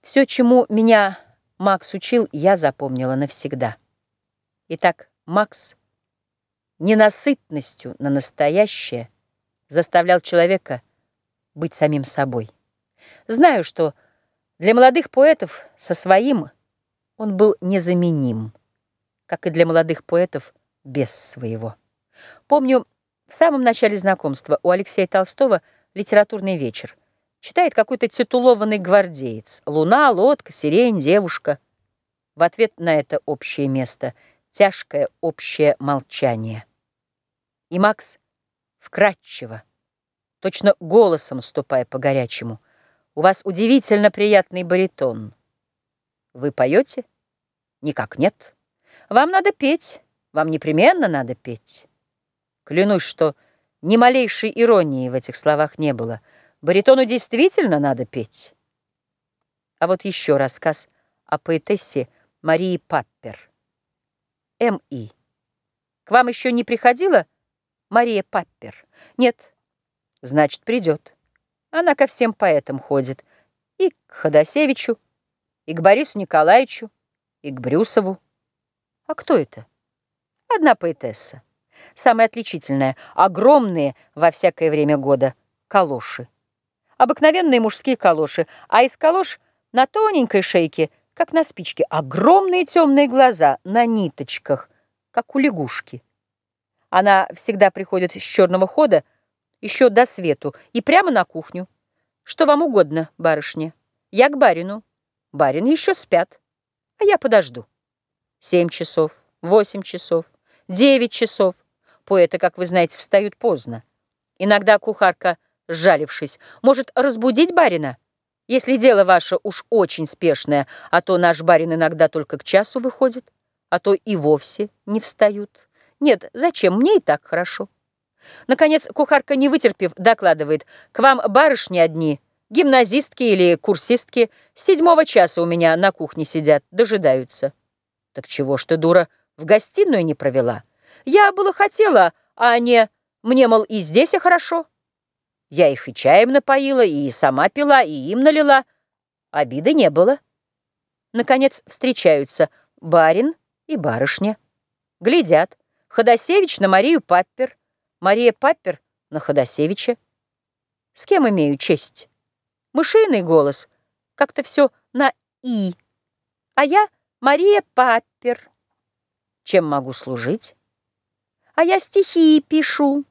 Все, чему меня Макс учил, я запомнила навсегда. Итак, Макс ненасытностью на настоящее заставлял человека быть самим собой. Знаю, что для молодых поэтов со своим он был незаменим, как и для молодых поэтов без своего. Помню, в самом начале знакомства у Алексея Толстого литературный вечер. Читает какой-то титулованный гвардеец. Луна, лодка, сирень, девушка. В ответ на это общее место тяжкое общее молчание. И Макс вкратчиво, точно голосом ступая по горячему, «У вас удивительно приятный баритон. Вы поете? Никак нет. Вам надо петь, вам непременно надо петь». Клянусь, что ни малейшей иронии в этих словах не было. Баритону действительно надо петь. А вот еще рассказ о поэтессе Марии Паппер. М.И. К вам еще не приходила Мария Паппер? Нет. Значит, придет. Она ко всем поэтам ходит. И к Ходосевичу, и к Борису Николаевичу, и к Брюсову. А кто это? Одна поэтесса. Самое отличительное – огромные во всякое время года калоши. Обыкновенные мужские калоши, а из калош на тоненькой шейке, как на спичке, огромные темные глаза на ниточках, как у лягушки. Она всегда приходит с черного хода, еще до свету, и прямо на кухню. Что вам угодно, барышня? Я к барину. Барин еще спят, а я подожду. Семь часов, восемь часов, девять часов – Поэты, как вы знаете, встают поздно. Иногда кухарка, сжалившись, может разбудить барина, если дело ваше уж очень спешное, а то наш барин иногда только к часу выходит, а то и вовсе не встают. Нет, зачем? Мне и так хорошо. Наконец, кухарка, не вытерпев, докладывает, к вам барышни одни, гимназистки или курсистки, с седьмого часа у меня на кухне сидят, дожидаются. Так чего ж ты, дура, в гостиную не провела? Я было хотела, а не мне, мол, и здесь и хорошо. Я их и чаем напоила, и сама пила, и им налила. Обиды не было. Наконец встречаются барин и барышня. Глядят. Ходосевич на Марию Паппер, Мария Паппер на Ходосевича. С кем имею честь? Мышиный голос. Как-то все на «и». А я Мария Паппер. Чем могу служить? а я стихи пишу.